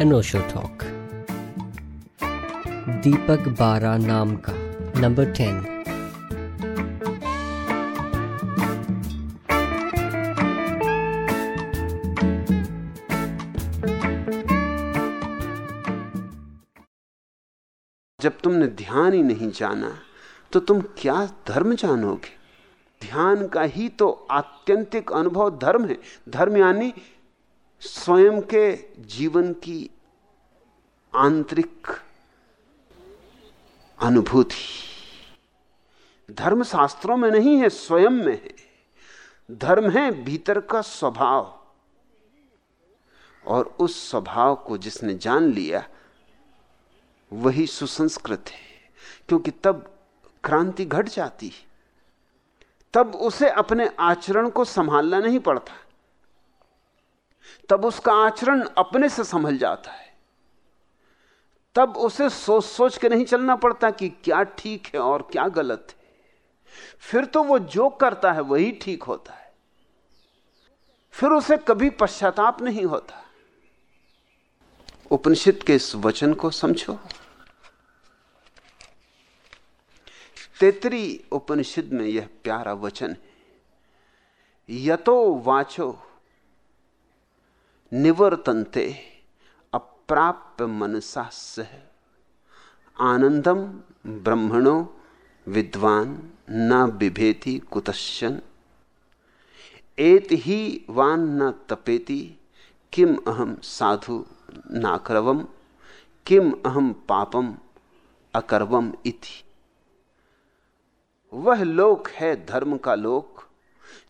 अनोशो talk दीपक बारा नाम का नंबर टेन जब तुमने ध्यान ही नहीं जाना तो तुम क्या धर्म जानोगे? ध्यान का ही तो आत्यंतिक अनुभव धर्म है। धर्म यानी स्वयं के जीवन की आंतरिक अनुभूति। धर्म शास्त्रों में नहीं है, स्वयं में है। धर्म है भीतर का स्वभाव। और उस स्वभाव को जिसने जान लिया, वही सुसंस्कृत है। क्योंकि तब क्रांति घट जाती। है तब उसे अपने आचरण को संभालना नहीं पड़ता। तब उसका आचरण अपने से संभल जाता है। तब उसे सोच सोच के नहीं चलना पड़ता कि क्या ठीक है और क्या गलत है। फिर तो वो जो करता है वही ठीक होता है। फिर उसे कभी पश्चाताप नहीं होता। उपनिषद के इस वचन को समझो। तेतरी उपनिषद में यह प्यारा वचन है। यतो वाचो निवर्तनते, अप्राप्य मनसा सह। आनंदम ब्रह्मणो विद्वान, न बिभेति कुतश्चन। एत ही वान न तपेति, किम अहम साधु नाकरवम, किम अहम पापम अकरवम इति। वह लोक है धर्म का लोक,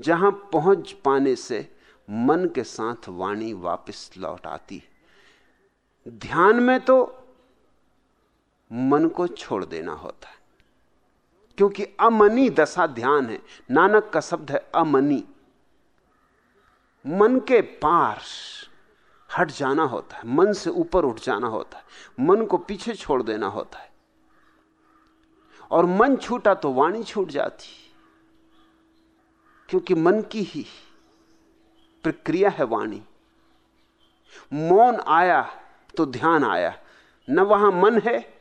जहाँ पहुँच पाने से मन के साथ वाणी वापस लौट आती ध्यान में तो मन को छोड़ देना होता है, क्योंकि अमनी दशा ध्यान है। नानक का शब्द है अमनी। मन के पार हट जाना होता है, मन से ऊपर उठ जाना होता है, मन को पीछे छोड़ देना होता है। और मन छूटा तो वाणी छूट जाती, क्योंकि मन की ही प्रक्रिया है वाणी। मौन आया तो ध्यान आया। न वहाँ मन है,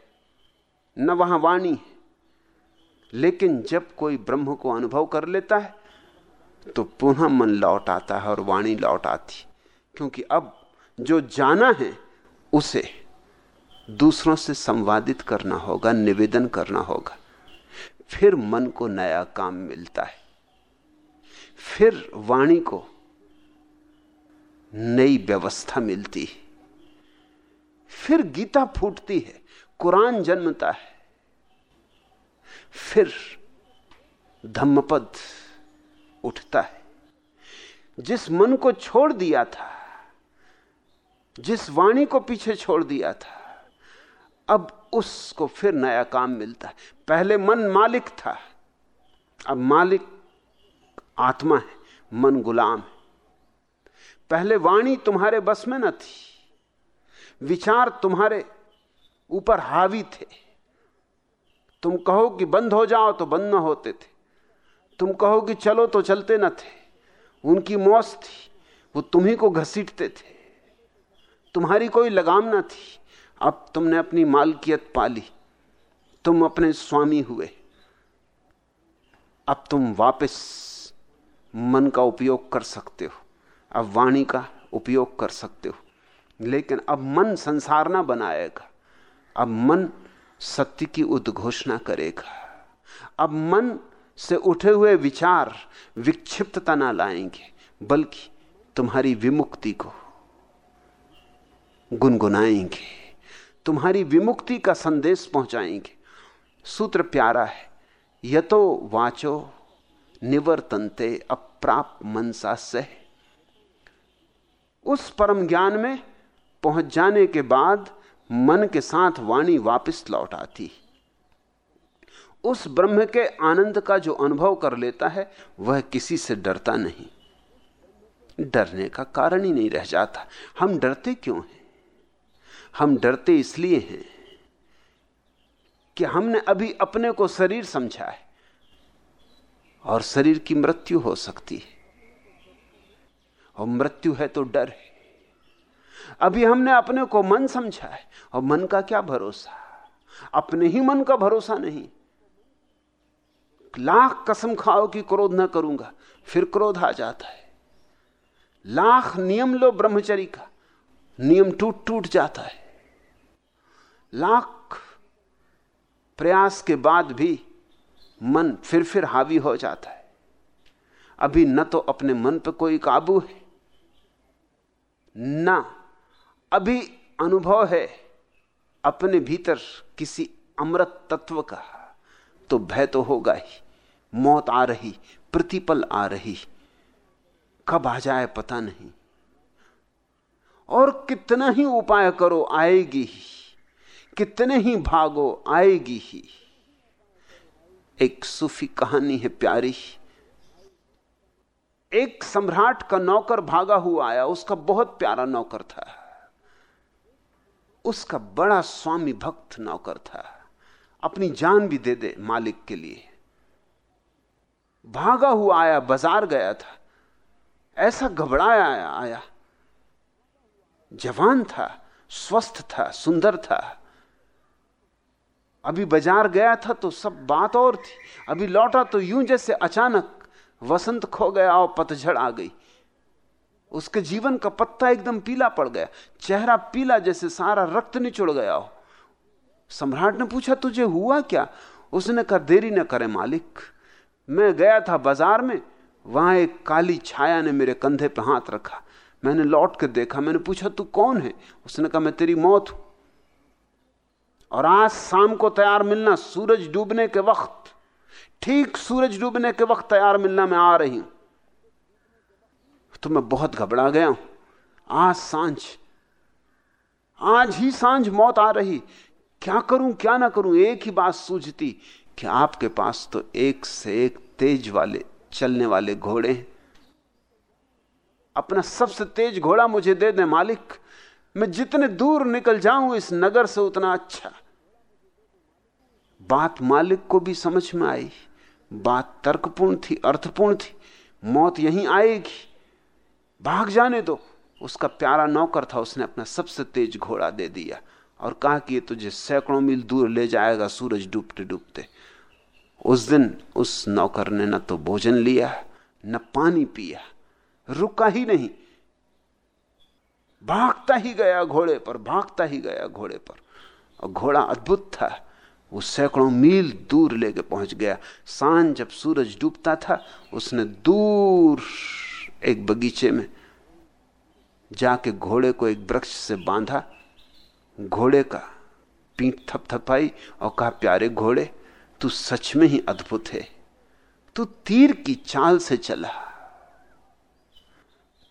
न वहाँ वाणी लेकिन जब कोई ब्रह्म को अनुभव कर लेता है तो पुनः मन लौट आता है और वाणी लौट आती। क्योंकि अब जो जाना है, उसे दूसरों से संवादित करना होगा, निवेदन करना होगा। फिर मन को नया काम मिलता है। फिर वाणी को नई व्यवस्था मिलती है। फिर गीता फूटती है, कुरान जन्मता है। फिर धम्मपद उठता है। जिस मन को छोड़ दिया था, जिस वाणी को पीछे छोड़ दिया था, अब उसको फिर नया काम मिलता है। पहले मन मालिक था, अब मालिक आत्मा है, मन गुलाम है। पहले वाणी तुम्हारे बस में न थी। विचार तुम्हारे ऊपर हावी थे। तुम कहो कि बंद हो जाओ तो बंद न होते थे। तुम कहो कि चलो तो चलते न थे। उनकी मौत थी, वो तुम्ही को घसीटते थे। तुम्हारी कोई लगाम न थी। अब तुमने अपनी मालकियत पाली। तुम अपने स्वामी हुए। अब तुम वापस मन का उपयोग कर सकते हो। अब वाणी का उपयोग कर सकते हो। लेकिन अब मन संसार ना बनाएगा। अब मन सत्य की उद्घोषणा करेगा। अब मन से उठे हुए विचार विक्षिप्तता ना लाएँगे, बल्कि तुम्हारी विमुक्ति को गुनगुनाएँगे। तुम्हारी विमुक्ति का संदेश पहुंचाएँगे। सूत्र प्यारा है, यतो वाचो निवर्तनते अप्राप मनसा सह। उस परम ज्ञान में पहुँच जाने के बाद मन के साथ वाणी वापस लौट आती। उस ब्रह्म के आनंद का जो अनुभव कर लेता है, वह किसी से डरता नहीं। डरने का कारण ही नहीं रह जाता। हम डरते क्यों हैं? हम डरते इसलिए हैं कि हमने अभी अपने को शरीर समझा है और शरीर की मृत्यु हो सकती है। और मृत्यु है तो डर है। अभी हमने अपने को मन समझा है और मन का क्या भरोसा? अपने ही मन का भरोसा नहीं। लाख कसम खाओ कि क्रोध ना करूँगा, फिर क्रोध आ जाता है। लाख नियम लो ब्रह्मचरी का, नियम टूट टूट जाता है। लाख प्रयास के बाद भी मन फिर फिर हावी हो जाता है। अभी न तो अपने मन पर कोई काबू है। ना। अभी अनुभव है अपने भीतर किसी अमृत तत्व का तो भय तो होगा ही। मौत आ रही, प्रतिपल आ रही। कब आ जाए पता नहीं। और कितना ही उपाय करो, आएगी ही। कितने ही भागो, आएगी ही। एक सूफी कहानी है प्यारी। एक सम्राट का नौकर भागा हुआ आया, उसका बहुत प्यारा नौकर था। उसका बड़ा स्वामी भक्त नौकर था। अपनी जान भी दे दे मालिक के लिए। भागा हुआ आया, बाज़ार गया था। ऐसा घबराया आया। आया जवान था, स्वस्थ था, सुंदर था। अभी बाज़ार गया था तो सब बात और थी। अभी लौटा तो यूँ जैसे अचानक वसंत खो गया और पतझड़ आ गई। उसके जीवन का पत्ता एकदम पीला पड़ गया। चेहरा पीला जैसे सारा रक्त निचुड़ गया हो। सम्राट ने पूछा, तुझे हुआ क्या? उसने कहा, देरी न करे मालिक। मैं गया था बाज़ार में। वहाँ एक काली छाया ने मेरे कंधे पे हाथ रखा। मैंने लौट कर देखा। मैंने पूछा, तू कौन है? उसने कहा, मैं तेरी मौत हूँ। और आज शाम को तैयार मिलना सूरज डूबने के वक्त ठीक सूरज डूबने के वक्त तैयार मिलना मैं आ रही हूँ। तो मैं बहुत घबरा गया हूँ। आज साँझ, आज ही साँझ मौत आ रही। क्या करूँ, क्या ना करूँ, एक ही बात सूझती कि आपके पास तो एक से एक तेज वाले, चलने वाले घोड़े हैं। अपना सबसे तेज घोड़ा मुझे दे दे मालिक। मैं जितने दूर निकल जाऊँ, इस नगर से उतना अच्छा। बात मालिक को भी समझ में आई। बात तर्कपूर्ण थी, अर्थपूर्ण थी। मौत यहीं आएगी। भाग जाने दो। उसका प्यारा नौकर था, उसने अपना सबसे तेज घोड़ा दे दिया और कहा कि ये तुझे सैकड़ों मील दूर ले जाएगा सूरज डूबते डूबते। उस दिन उस नौकर ने न तो भोजन लिया, न पानी पिया, रुका ही नहीं। भागता ही गया घोड़े पर, भागता ही गया घोड़े पर। और घोड़ा अद्भुत था। वो सैकड़ों मील दूर लेके पहुँच गया। साँझ जब सूरज डूबता था, उसने दूर एक बगीचे में जाके घोड़े को एक वृक्ष से बांधा। घोड़े का पीठ थपथपाई और कहा, प्यारे घोड़े, तू सच में ही अद्भुत है। तू तीर की चाल से चला।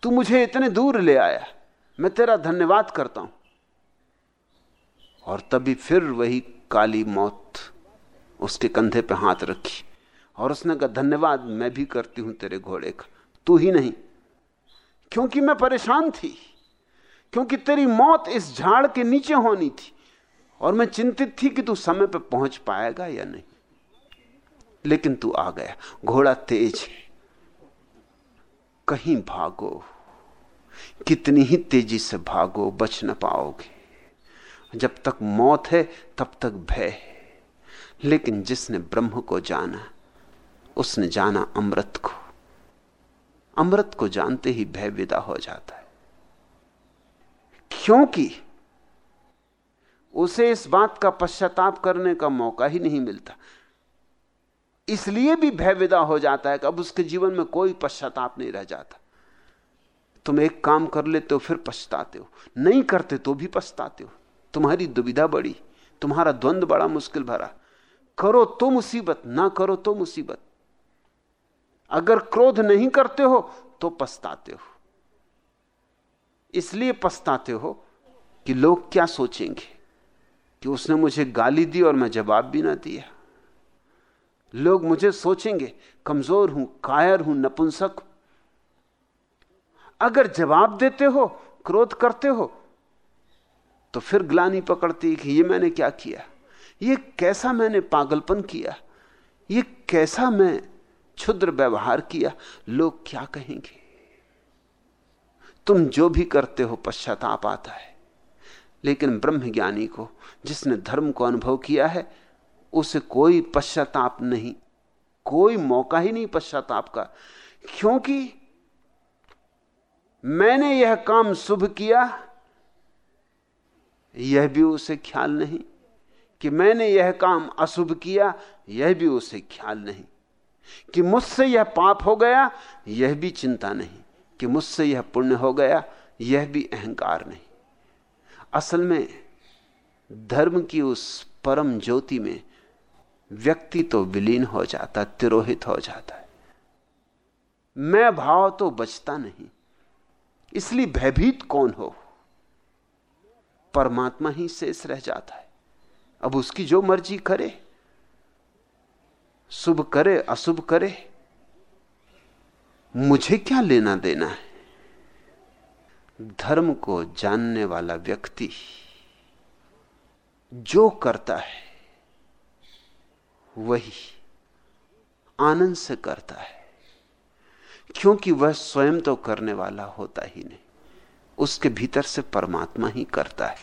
तू मुझे इतने दूर ले आया। मैं तेरा धन्यवाद करता हूँ। और तभी फिर वही काली मौत उसके कंधे पे हाथ रखी और उसने कहा, धन्यवाद, मैं भी करती हूँ तेरे घोड़े का। तू ही नहीं। क्योंकि मैं परेशान थी, क्योंकि तेरी मौत इस झाड़ के नीचे होनी थी और मैं चिंतित थी कि तू समय पर पहुँच पाएगा या नहीं। लेकिन तू आ गया। घोड़ा तेज, कहीं भागो, कितनी ही तेज़ी से भागो, बच न पाओगे। जब तक मौत है, तब तक भय है। लेकिन जिसने ब्रह्म को जाना, उसने जाना अमृत को। अमृत को जानते ही भय विदा हो जाता है। क्योंकि उसे इस बात का पश्चाताप करने का मौका ही नहीं मिलता। इसलिए भी भय विदा हो जाता है कि अब उसके जीवन में कोई पश्चाताप नहीं रह जाता। तुम एक काम कर लेते हो, फिर पछताते हो। नहीं करते तो भी पछताते हो। तुम्हारी दुविधा बड़ी, तुम्हारा द्वंद बड़ा मुश्किल भरा। करो तो मुसीबत, ना करो तो मुसीबत। अगर क्रोध नहीं करते हो तो पछताते हो। इसलिए पछताते हो कि लोग क्या सोचेंगे, कि उसने मुझे गाली दी और मैं जवाब भी ना दिया। लोग मुझे सोचेंगे, कमज़ोर हूँ, कायर हूँ, नपुंसक अगर जवाब देते हो, क्रोध करते हो तो फिर ग्लानी पकड़ती कि ये मैंने क्या किया? ये कैसा मैंने पागलपन किया? ये कैसा मैं क्षुद्र व्यवहार किया? लोग क्या कहेंगे? तुम जो भी करते हो पश्चाताप आता है। लेकिन ब्रह्मज्ञानी को, जिसने धर्म को अनुभव किया है, उसे कोई पश्चाताप नहीं। कोई मौका ही नहीं पश्चाताप का। क्योंकि मैंने यह काम शुभ किया यह भी उसे ख्याल नहीं कि मैंने यह काम अशुभ किया, यह भी उसे ख्याल नहीं कि मुझसे यह पाप हो गया, यह भी चिंता नहीं कि मुझसे यह पुण्य हो गया, यह भी अहंकार नहीं। असल में धर्म की उस परम ज्योति में व्यक्ति तो विलीन हो जाता, तिरोहित हो जाता है। मैं भाव तो बचता नहीं, इसलिए भयभीत कौन हो? परमात्मा ही शेष रह जाता है। अब उसकी जो मर्ज़ी करे, शुभ करे, अशुभ करे, मुझे क्या लेना देना है? धर्म को जानने वाला व्यक्ति जो करता है, वही आनंद से करता है, क्योंकि वह स्वयं तो करने वाला होता ही नहीं। उसके भीतर से परमात्मा ही करता है।